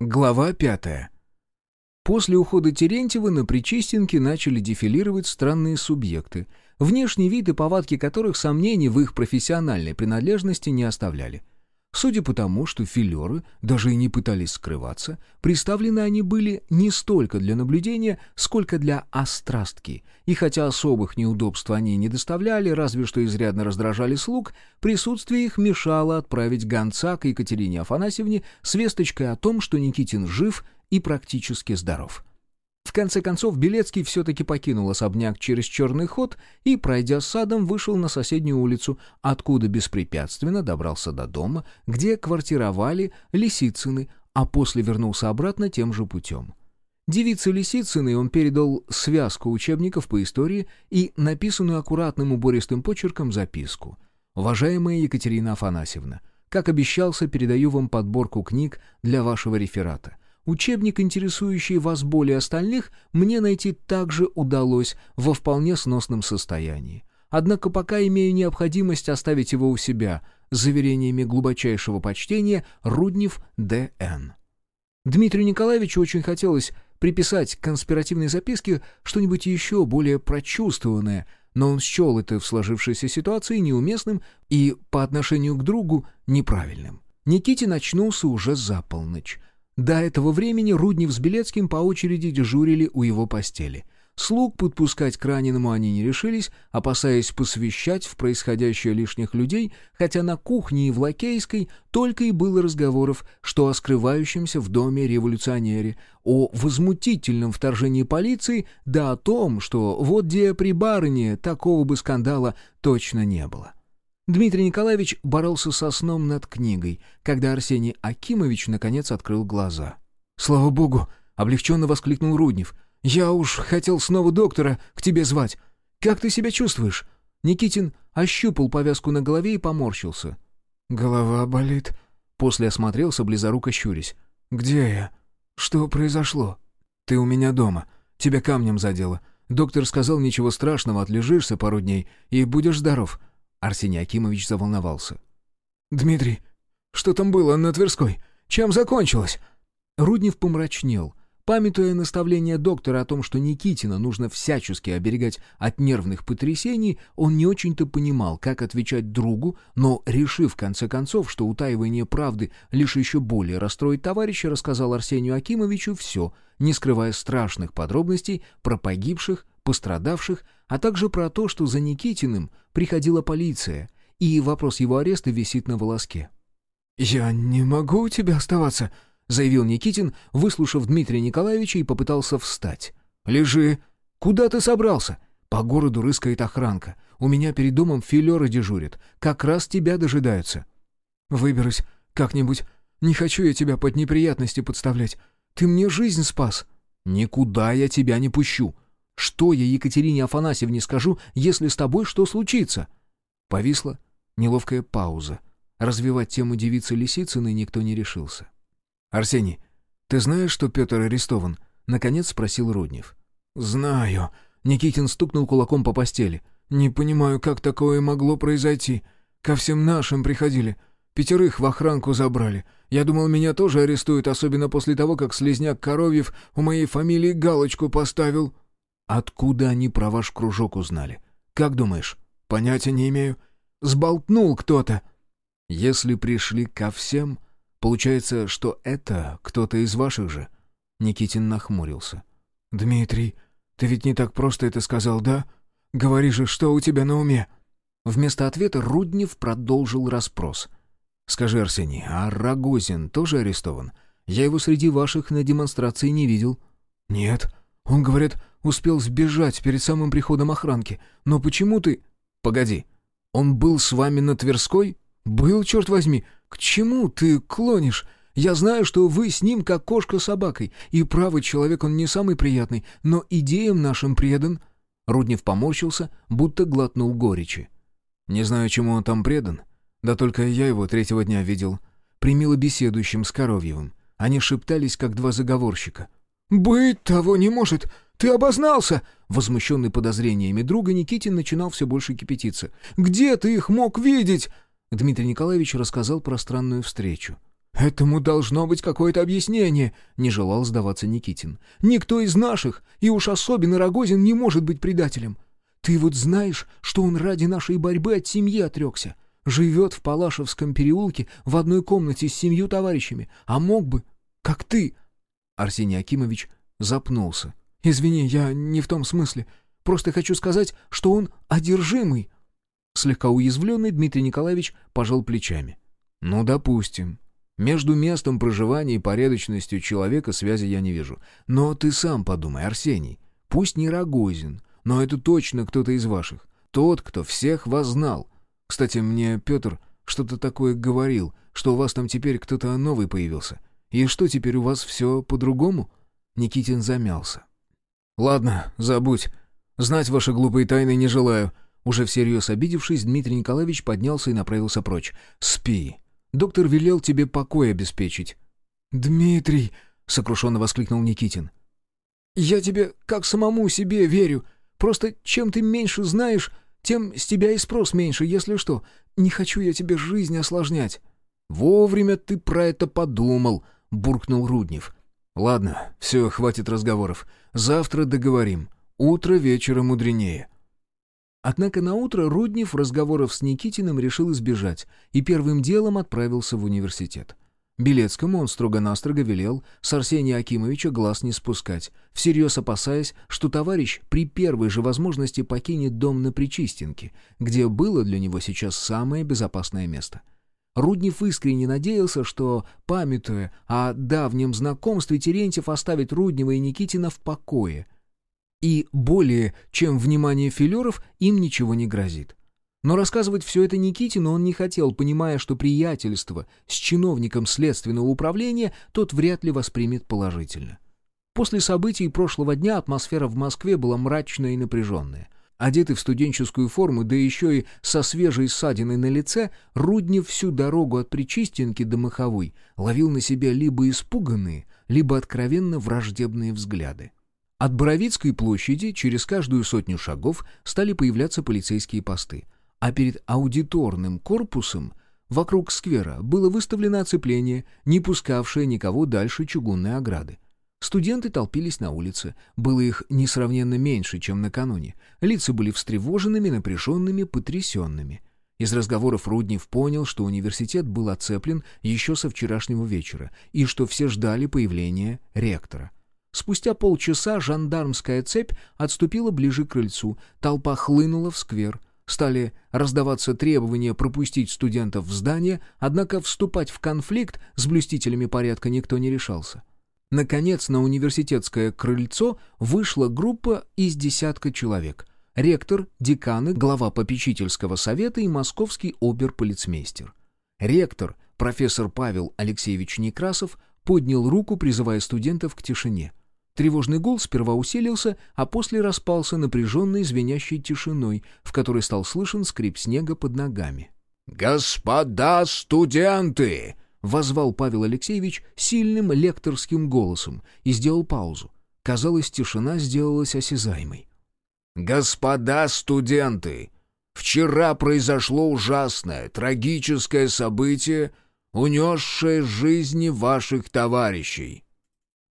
Глава пятая. После ухода Терентьева на Причистенке начали дефилировать странные субъекты, внешний вид и повадки которых сомнений в их профессиональной принадлежности не оставляли. Судя по тому, что филеры даже и не пытались скрываться, представлены они были не столько для наблюдения, сколько для острастки, и хотя особых неудобств они не доставляли, разве что изрядно раздражали слуг, присутствие их мешало отправить гонца к Екатерине Афанасьевне с весточкой о том, что Никитин жив и практически здоров. Конце концов, Белецкий все-таки покинул особняк через черный ход и, пройдя садом, вышел на соседнюю улицу, откуда беспрепятственно добрался до дома, где квартировали Лисицыны, а после вернулся обратно тем же путем. Девице Лисицыной он передал связку учебников по истории и написанную аккуратным убористым почерком записку. «Уважаемая Екатерина Афанасьевна, как обещался, передаю вам подборку книг для вашего реферата. Учебник, интересующий вас более остальных, мне найти также удалось во вполне сносном состоянии. Однако пока имею необходимость оставить его у себя, с заверениями глубочайшего почтения Руднев Д.Н. Дмитрию Николаевичу очень хотелось приписать к конспиративной записке что-нибудь еще более прочувствованное, но он счел это в сложившейся ситуации неуместным и по отношению к другу неправильным. Никитин очнулся уже за полночь. До этого времени Руднев с Белецким по очереди дежурили у его постели. Слуг подпускать к раненому они не решились, опасаясь посвящать в происходящее лишних людей, хотя на кухне и в Лакейской только и было разговоров, что о скрывающемся в доме революционере, о возмутительном вторжении полиции, да о том, что вот где при барыне такого бы скандала точно не было. Дмитрий Николаевич боролся со сном над книгой, когда Арсений Акимович наконец открыл глаза. «Слава богу!» — облегченно воскликнул Руднев. «Я уж хотел снова доктора к тебе звать. Как ты себя чувствуешь?» Никитин ощупал повязку на голове и поморщился. «Голова болит», — после осмотрелся, близоруко щурясь. «Где я? Что произошло?» «Ты у меня дома. Тебя камнем задело. Доктор сказал, ничего страшного, отлежишься пару дней и будешь здоров». Арсений Акимович заволновался. «Дмитрий, что там было на Тверской? Чем закончилось?» Руднев помрачнел. Памятуя наставление доктора о том, что Никитина нужно всячески оберегать от нервных потрясений, он не очень-то понимал, как отвечать другу, но, решив в конце концов, что утаивание правды лишь еще более расстроит товарища, рассказал Арсению Акимовичу все, не скрывая страшных подробностей про погибших, пострадавших, а также про то, что за Никитиным приходила полиция, и вопрос его ареста висит на волоске. «Я не могу у тебя оставаться», — заявил Никитин, выслушав Дмитрия Николаевича и попытался встать. «Лежи. Куда ты собрался? По городу рыскает охранка. У меня перед домом филеры дежурят. Как раз тебя дожидаются». «Выберусь как-нибудь. Не хочу я тебя под неприятности подставлять. Ты мне жизнь спас». «Никуда я тебя не пущу. Что я Екатерине Афанасьевне скажу, если с тобой что случится?» Повисла неловкая пауза. Развивать тему девицы Лисицыной никто не решился. «Арсений, ты знаешь, что Петр арестован?» — наконец спросил Руднев. «Знаю». Никитин стукнул кулаком по постели. «Не понимаю, как такое могло произойти. Ко всем нашим приходили. Пятерых в охранку забрали. Я думал, меня тоже арестуют, особенно после того, как слезняк Коровьев у моей фамилии галочку поставил». Откуда они про ваш кружок узнали? Как думаешь? Понятия не имею. Сболтнул кто-то. Если пришли ко всем, получается, что это кто-то из ваших же? Никитин нахмурился. Дмитрий, ты ведь не так просто это сказал, да? Говори же, что у тебя на уме? Вместо ответа Руднев продолжил расспрос. «Скажи, Арсений, а Рогозин тоже арестован? Я его среди ваших на демонстрации не видел». «Нет. Он, говорят, Успел сбежать перед самым приходом охранки. Но почему ты...» «Погоди. Он был с вами на Тверской?» «Был, черт возьми. К чему ты клонишь? Я знаю, что вы с ним как кошка с собакой, и правый человек он не самый приятный, но идеям нашим предан». Руднев поморщился, будто глотнул горечи. «Не знаю, чему он там предан. Да только я его третьего дня видел. Примило беседующим с Коровьевым. Они шептались, как два заговорщика». «Быть того не может! Ты обознался!» Возмущенный подозрениями друга, Никитин начинал все больше кипятиться. «Где ты их мог видеть?» Дмитрий Николаевич рассказал про странную встречу. «Этому должно быть какое-то объяснение», — не желал сдаваться Никитин. «Никто из наших, и уж особенно Рогозин, не может быть предателем. Ты вот знаешь, что он ради нашей борьбы от семьи отрекся. Живет в Палашевском переулке в одной комнате с семью товарищами, а мог бы, как ты...» Арсений Акимович запнулся. «Извини, я не в том смысле. Просто хочу сказать, что он одержимый». Слегка уязвленный Дмитрий Николаевич пожал плечами. «Ну, допустим. Между местом проживания и порядочностью человека связи я не вижу. Но ты сам подумай, Арсений. Пусть не Рогозин, но это точно кто-то из ваших. Тот, кто всех вас знал. Кстати, мне Петр что-то такое говорил, что у вас там теперь кто-то новый появился. И что, теперь у вас все по-другому?» Никитин замялся. «Ладно, забудь. Знать ваши глупые тайны не желаю». Уже всерьез обидевшись, Дмитрий Николаевич поднялся и направился прочь. «Спи. Доктор велел тебе покой обеспечить». «Дмитрий!» — сокрушенно воскликнул Никитин. «Я тебе как самому себе верю. Просто чем ты меньше знаешь, тем с тебя и спрос меньше, если что. Не хочу я тебе жизнь осложнять». «Вовремя ты про это подумал», — буркнул Руднев. «Ладно, все, хватит разговоров. Завтра договорим. Утро вечера мудренее». Однако на утро Руднев разговоров с Никитиным решил избежать и первым делом отправился в университет. Белецкому он строго-настрого велел с Арсения Акимовича глаз не спускать, всерьез опасаясь, что товарищ при первой же возможности покинет дом на Причистенке, где было для него сейчас самое безопасное место. Руднев искренне надеялся, что, памятуя о давнем знакомстве, Терентьев оставит Руднева и Никитина в покое — и более чем внимание филеров им ничего не грозит. Но рассказывать все это Никитину он не хотел, понимая, что приятельство с чиновником следственного управления тот вряд ли воспримет положительно. После событий прошлого дня атмосфера в Москве была мрачная и напряженная. Одетый в студенческую форму, да еще и со свежей ссадиной на лице, Руднев всю дорогу от Причистенки до Маховой ловил на себя либо испуганные, либо откровенно враждебные взгляды. От Боровицкой площади через каждую сотню шагов стали появляться полицейские посты, а перед аудиторным корпусом вокруг сквера было выставлено оцепление, не пускавшее никого дальше чугунной ограды. Студенты толпились на улице, было их несравненно меньше, чем накануне. Лица были встревоженными, напряженными, потрясенными. Из разговоров Руднев понял, что университет был оцеплен еще со вчерашнего вечера, и что все ждали появления ректора. Спустя полчаса жандармская цепь отступила ближе к крыльцу, толпа хлынула в сквер. Стали раздаваться требования пропустить студентов в здание, однако вступать в конфликт с блюстителями порядка никто не решался. Наконец, на университетское крыльцо вышла группа из десятка человек. Ректор, деканы, глава попечительского совета и московский оберполицмейстер. Ректор, профессор Павел Алексеевич Некрасов, поднял руку, призывая студентов к тишине — Тревожный гул сперва усилился, а после распался напряженной звенящей тишиной, в которой стал слышен скрип снега под ногами. «Господа студенты!» — возвал Павел Алексеевич сильным лекторским голосом и сделал паузу. Казалось, тишина сделалась осязаемой. «Господа студенты! Вчера произошло ужасное, трагическое событие, унесшее жизни ваших товарищей.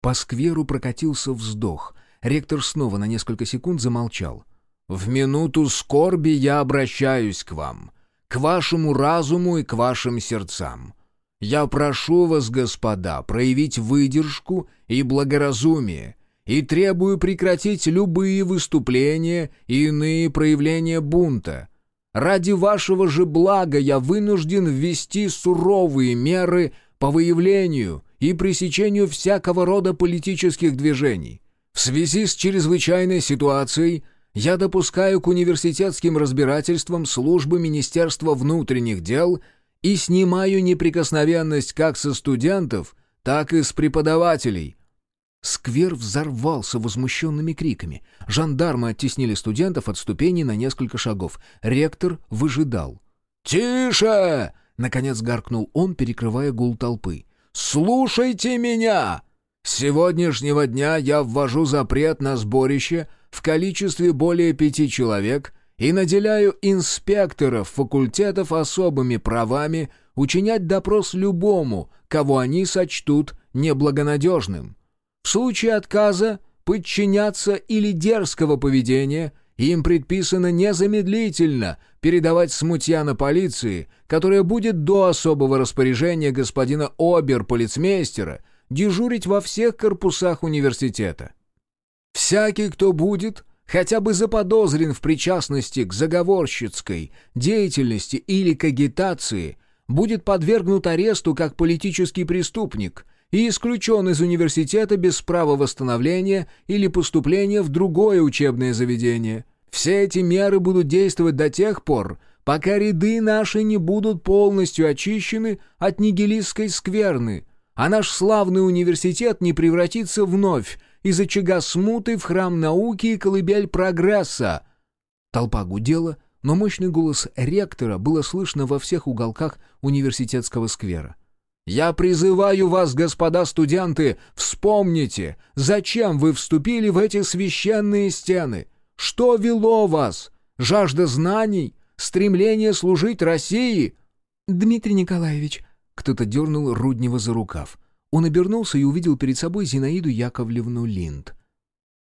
По скверу прокатился вздох. Ректор снова на несколько секунд замолчал. «В минуту скорби я обращаюсь к вам, к вашему разуму и к вашим сердцам. Я прошу вас, господа, проявить выдержку и благоразумие, и требую прекратить любые выступления и иные проявления бунта. Ради вашего же блага я вынужден ввести суровые меры по выявлению и пресечению всякого рода политических движений. В связи с чрезвычайной ситуацией я допускаю к университетским разбирательствам службы Министерства внутренних дел и снимаю неприкосновенность как со студентов, так и с преподавателей». Сквер взорвался возмущенными криками. Жандармы оттеснили студентов от ступеней на несколько шагов. Ректор выжидал. «Тише!» — наконец гаркнул он, перекрывая гул толпы. «Слушайте меня! С сегодняшнего дня я ввожу запрет на сборище в количестве более пяти человек и наделяю инспекторов факультетов особыми правами учинять допрос любому, кого они сочтут неблагонадежным. В случае отказа подчиняться или дерзкого поведения им предписано незамедлительно передавать смутьяна полиции, которая будет до особого распоряжения господина обер-полицмейстера дежурить во всех корпусах университета. Всякий, кто будет хотя бы заподозрен в причастности к заговорщицкой деятельности или к агитации, будет подвергнут аресту как политический преступник и исключен из университета без права восстановления или поступления в другое учебное заведение. Все эти меры будут действовать до тех пор, пока ряды наши не будут полностью очищены от нигилистской скверны, а наш славный университет не превратится вновь из очага смуты в храм науки и колыбель прогресса. Толпа гудела, но мощный голос ректора было слышно во всех уголках университетского сквера. «Я призываю вас, господа студенты, вспомните, зачем вы вступили в эти священные стены. Что вело вас? Жажда знаний? Стремление служить России?» «Дмитрий Николаевич», — кто-то дернул Руднева за рукав. Он обернулся и увидел перед собой Зинаиду Яковлевну Линд.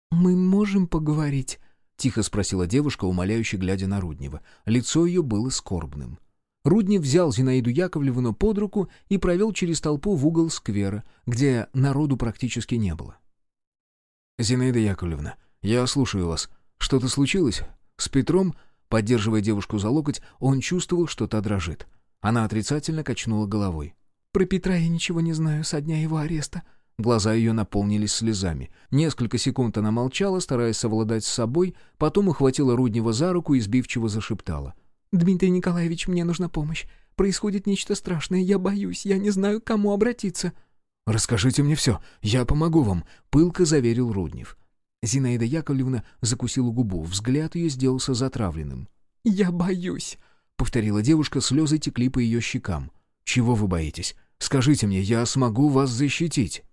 «Мы можем поговорить?» — тихо спросила девушка, умоляюще глядя на Руднева. Лицо ее было скорбным. Руднев взял Зинаиду Яковлевну под руку и провел через толпу в угол сквера, где народу практически не было. «Зинаида Яковлевна, я слушаю вас. Что-то случилось? С Петром?» Поддерживая девушку за локоть, он чувствовал, что та дрожит. Она отрицательно качнула головой. Про Петра я ничего не знаю со дня его ареста». Глаза ее наполнились слезами. Несколько секунд она молчала, стараясь совладать с собой, потом ухватила Руднева за руку и сбивчиво зашептала. «Дмитрий Николаевич, мне нужна помощь. Происходит нечто страшное, я боюсь, я не знаю, к кому обратиться». «Расскажите мне все, я помогу вам», — пылко заверил Руднев. Зинаида Яковлевна закусила губу, взгляд ее сделался затравленным. «Я боюсь», — повторила девушка, слезы текли по ее щекам. «Чего вы боитесь? Скажите мне, я смогу вас защитить».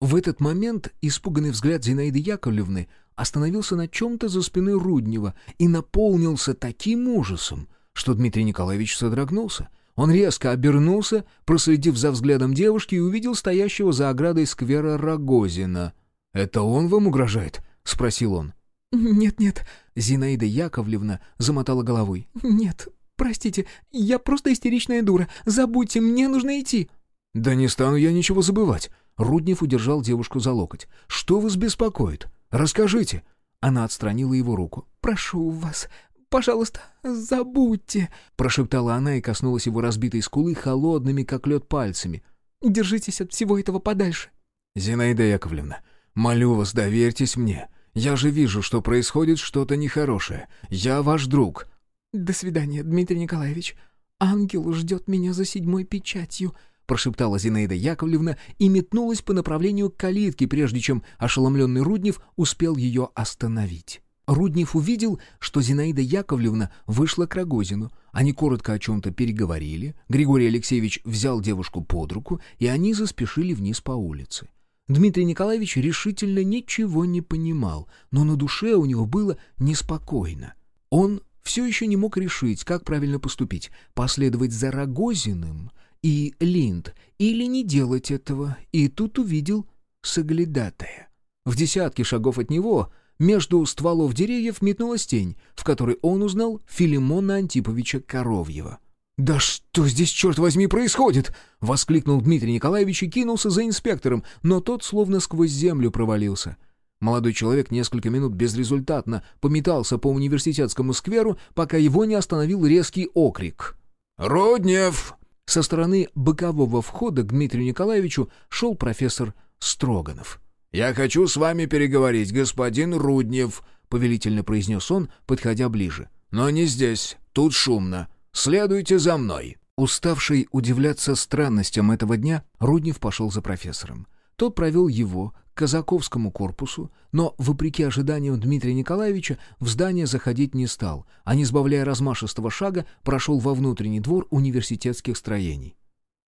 В этот момент испуганный взгляд Зинаиды Яковлевны остановился на чем-то за спиной Руднева и наполнился таким ужасом, что Дмитрий Николаевич содрогнулся. Он резко обернулся, проследив за взглядом девушки, и увидел стоящего за оградой сквера Рогозина. «Это он вам угрожает?» — спросил он. «Нет-нет», — Зинаида Яковлевна замотала головой. «Нет, «Простите, я просто истеричная дура. Забудьте, мне нужно идти». «Да не стану я ничего забывать». Руднев удержал девушку за локоть. «Что вас беспокоит? Расскажите». Она отстранила его руку. «Прошу вас, пожалуйста, забудьте», — прошептала она и коснулась его разбитой скулы холодными, как лед, пальцами. «Держитесь от всего этого подальше». «Зинаида Яковлевна, молю вас, доверьтесь мне. Я же вижу, что происходит что-то нехорошее. Я ваш друг». «До свидания, Дмитрий Николаевич. Ангел ждет меня за седьмой печатью», прошептала Зинаида Яковлевна и метнулась по направлению к калитке, прежде чем ошеломленный Руднев успел ее остановить. Руднев увидел, что Зинаида Яковлевна вышла к Рогозину. Они коротко о чем-то переговорили, Григорий Алексеевич взял девушку под руку, и они заспешили вниз по улице. Дмитрий Николаевич решительно ничего не понимал, но на душе у него было неспокойно. Он все еще не мог решить, как правильно поступить, последовать за Рогозиным и Линд или не делать этого, и тут увидел соглядатая. В десятке шагов от него между стволов деревьев метнулась тень, в которой он узнал Филимона Антиповича Коровьева. «Да что здесь, черт возьми, происходит?» — воскликнул Дмитрий Николаевич и кинулся за инспектором, но тот словно сквозь землю провалился — Молодой человек несколько минут безрезультатно пометался по университетскому скверу, пока его не остановил резкий окрик. «Руднев!» Со стороны бокового входа к Дмитрию Николаевичу шел профессор Строганов. «Я хочу с вами переговорить, господин Руднев», — повелительно произнес он, подходя ближе. «Но не здесь, тут шумно. Следуйте за мной». Уставший удивляться странностям этого дня, Руднев пошел за профессором. Тот провел его Казаковскому корпусу, но, вопреки ожиданиям Дмитрия Николаевича, в здание заходить не стал, а, не сбавляя размашистого шага, прошел во внутренний двор университетских строений.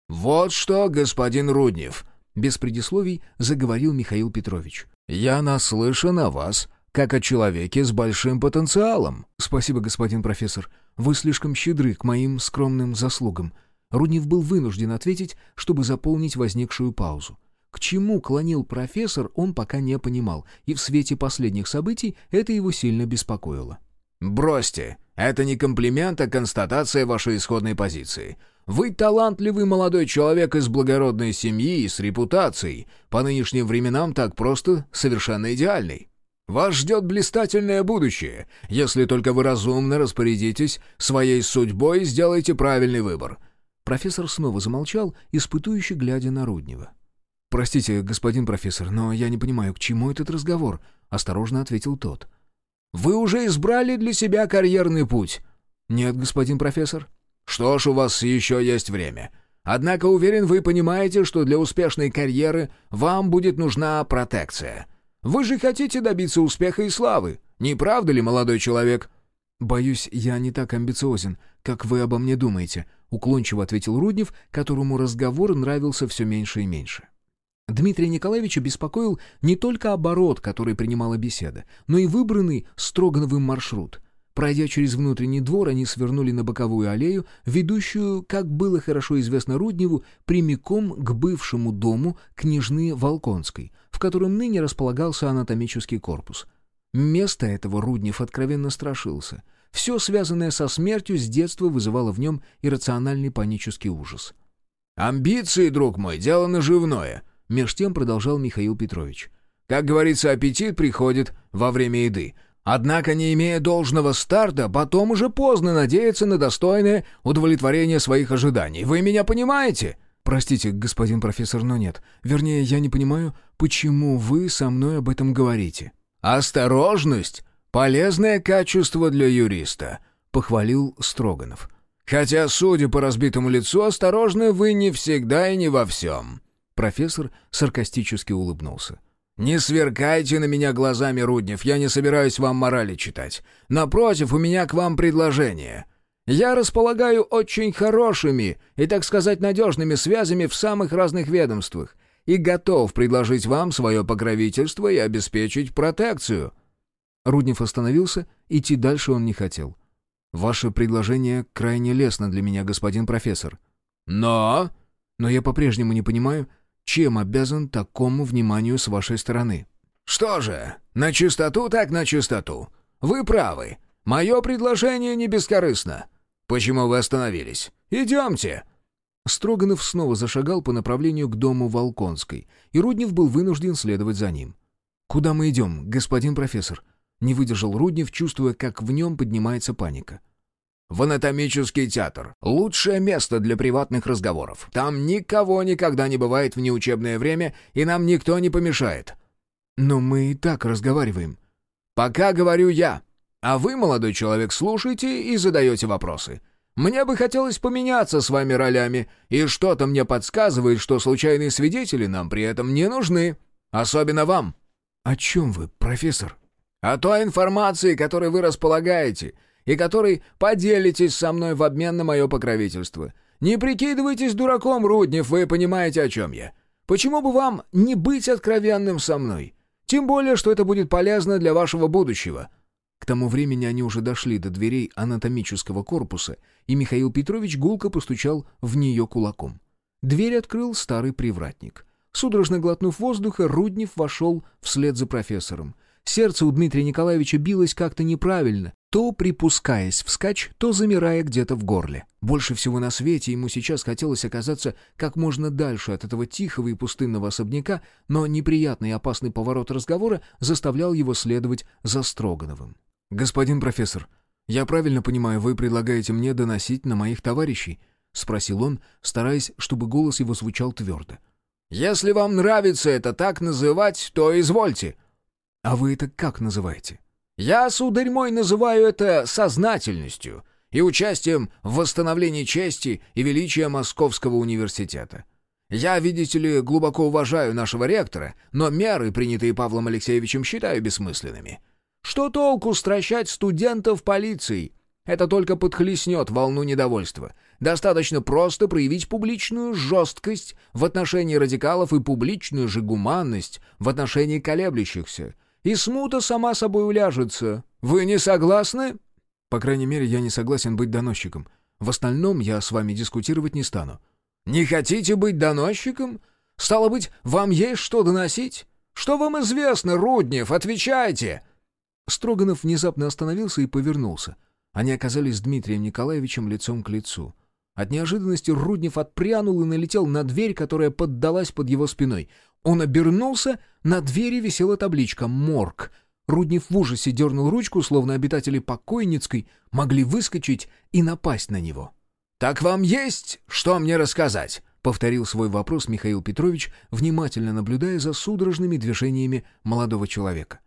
«Вот что, господин Руднев!» Без предисловий заговорил Михаил Петрович. «Я наслышан о вас, как о человеке с большим потенциалом». «Спасибо, господин профессор. Вы слишком щедры к моим скромным заслугам». Руднев был вынужден ответить, чтобы заполнить возникшую паузу. К чему клонил профессор, он пока не понимал, и в свете последних событий это его сильно беспокоило. «Бросьте! Это не комплимент, а констатация вашей исходной позиции. Вы талантливый молодой человек из благородной семьи и с репутацией, по нынешним временам так просто совершенно идеальный. Вас ждет блистательное будущее, если только вы разумно распорядитесь своей судьбой и сделаете правильный выбор». Профессор снова замолчал, испытующе глядя на Руднева. «Простите, господин профессор, но я не понимаю, к чему этот разговор?» — осторожно ответил тот. «Вы уже избрали для себя карьерный путь?» «Нет, господин профессор». Что ж, у вас еще есть время. Однако, уверен, вы понимаете, что для успешной карьеры вам будет нужна протекция. Вы же хотите добиться успеха и славы, не правда ли, молодой человек?» «Боюсь, я не так амбициозен, как вы обо мне думаете», — уклончиво ответил Руднев, которому разговор нравился все меньше и меньше. Дмитрия Николаевича беспокоил не только оборот, который принимала беседа, но и выбранный Строгановым маршрут — Пройдя через внутренний двор, они свернули на боковую аллею, ведущую, как было хорошо известно Рудневу, прямиком к бывшему дому княжны Волконской, в котором ныне располагался анатомический корпус. Место этого Руднев откровенно страшился. Все, связанное со смертью, с детства вызывало в нем иррациональный панический ужас. «Амбиции, друг мой, дело наживное», — меж тем продолжал Михаил Петрович. «Как говорится, аппетит приходит во время еды». Однако, не имея должного старта, потом уже поздно надеяться на достойное удовлетворение своих ожиданий. Вы меня понимаете?» «Простите, господин профессор, но нет. Вернее, я не понимаю, почему вы со мной об этом говорите». «Осторожность — полезное качество для юриста», — похвалил Строганов. «Хотя, судя по разбитому лицу, осторожны вы не всегда и не во всем». Профессор саркастически улыбнулся. «Не сверкайте на меня глазами, Руднев, я не собираюсь вам морали читать. Напротив, у меня к вам предложение. Я располагаю очень хорошими и, так сказать, надежными связями в самых разных ведомствах и готов предложить вам свое покровительство и обеспечить протекцию». Руднев остановился, идти дальше он не хотел. «Ваше предложение крайне лестно для меня, господин профессор». «Но...» «Но я по-прежнему не понимаю, чем обязан такому вниманию с вашей стороны?» «Что же, на чистоту так на чистоту. Вы правы. Мое предложение не бескорыстно. Почему вы остановились? Идемте!» Строганов снова зашагал по направлению к дому Волконской, и Руднев был вынужден следовать за ним. «Куда мы идем, господин профессор?» Не выдержал Руднев, чувствуя, как в нем поднимается паника в анатомический театр. Лучшее место для приватных разговоров. Там никого никогда не бывает в неучебное время, и нам никто не помешает». «Но мы и так разговариваем». «Пока говорю я. А вы, молодой человек, слушайте и задаете вопросы. Мне бы хотелось поменяться с вами ролями, и что-то мне подсказывает, что случайные свидетели нам при этом не нужны. Особенно вам». «О чем вы, профессор?» «О той информации, которой вы располагаете» и который поделитесь со мной в обмен на мое покровительство. Не прикидывайтесь дураком, Руднев, вы понимаете, о чем я. Почему бы вам не быть откровенным со мной? Тем более, что это будет полезно для вашего будущего». К тому времени они уже дошли до дверей анатомического корпуса, и Михаил Петрович гулко постучал в нее кулаком. Дверь открыл старый привратник. Судорожно глотнув воздуха, Руднев вошел вслед за профессором. Сердце у Дмитрия Николаевича билось как-то неправильно, то припускаясь вскачь, то замирая где-то в горле. Больше всего на свете ему сейчас хотелось оказаться как можно дальше от этого тихого и пустынного особняка, но неприятный и опасный поворот разговора заставлял его следовать за Строгановым. «Господин профессор, я правильно понимаю, вы предлагаете мне доносить на моих товарищей?» — спросил он, стараясь, чтобы голос его звучал твердо. «Если вам нравится это так называть, то извольте», «А вы это как называете?» «Я, сударь мой, называю это сознательностью и участием в восстановлении чести и величия Московского университета. Я, видите ли, глубоко уважаю нашего ректора, но меры, принятые Павлом Алексеевичем, считаю бессмысленными. Что толку стращать студентов полицией? Это только подхлестнет волну недовольства. Достаточно просто проявить публичную жесткость в отношении радикалов и публичную же гуманность в отношении колеблющихся. И смута сама собой уляжется. Вы не согласны?» «По крайней мере, я не согласен быть доносчиком. В остальном я с вами дискутировать не стану». «Не хотите быть доносчиком? Стало быть, вам есть что доносить? Что вам известно, Руднев? Отвечайте!» Строганов внезапно остановился и повернулся. Они оказались с Дмитрием Николаевичем лицом к лицу. От неожиданности Руднев отпрянул и налетел на дверь, которая поддалась под его спиной. Он обернулся, на двери висела табличка «Морг». Руднев в ужасе дернул ручку, словно обитатели покойницкой могли выскочить и напасть на него. «Так вам есть что мне рассказать?» — повторил свой вопрос Михаил Петрович, внимательно наблюдая за судорожными движениями молодого человека.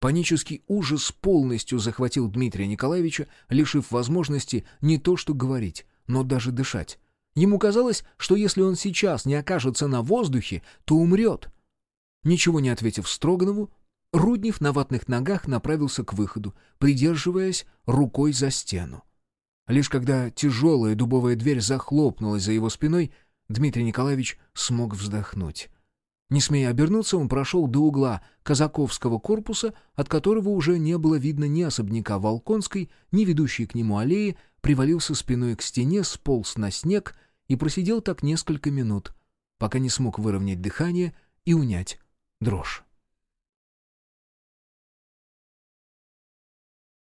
Панический ужас полностью захватил Дмитрия Николаевича, лишив возможности не то что говорить, но даже дышать. Ему казалось, что если он сейчас не окажется на воздухе, то умрет. Ничего не ответив Строганову, Руднев на ватных ногах направился к выходу, придерживаясь рукой за стену. Лишь когда тяжелая дубовая дверь захлопнулась за его спиной, Дмитрий Николаевич смог вздохнуть. Не смея обернуться, он прошел до угла казаковского корпуса, от которого уже не было видно ни особняка Волконской, ни ведущей к нему аллеи, привалился спиной к стене, сполз на снег и просидел так несколько минут, пока не смог выровнять дыхание и унять дрожь.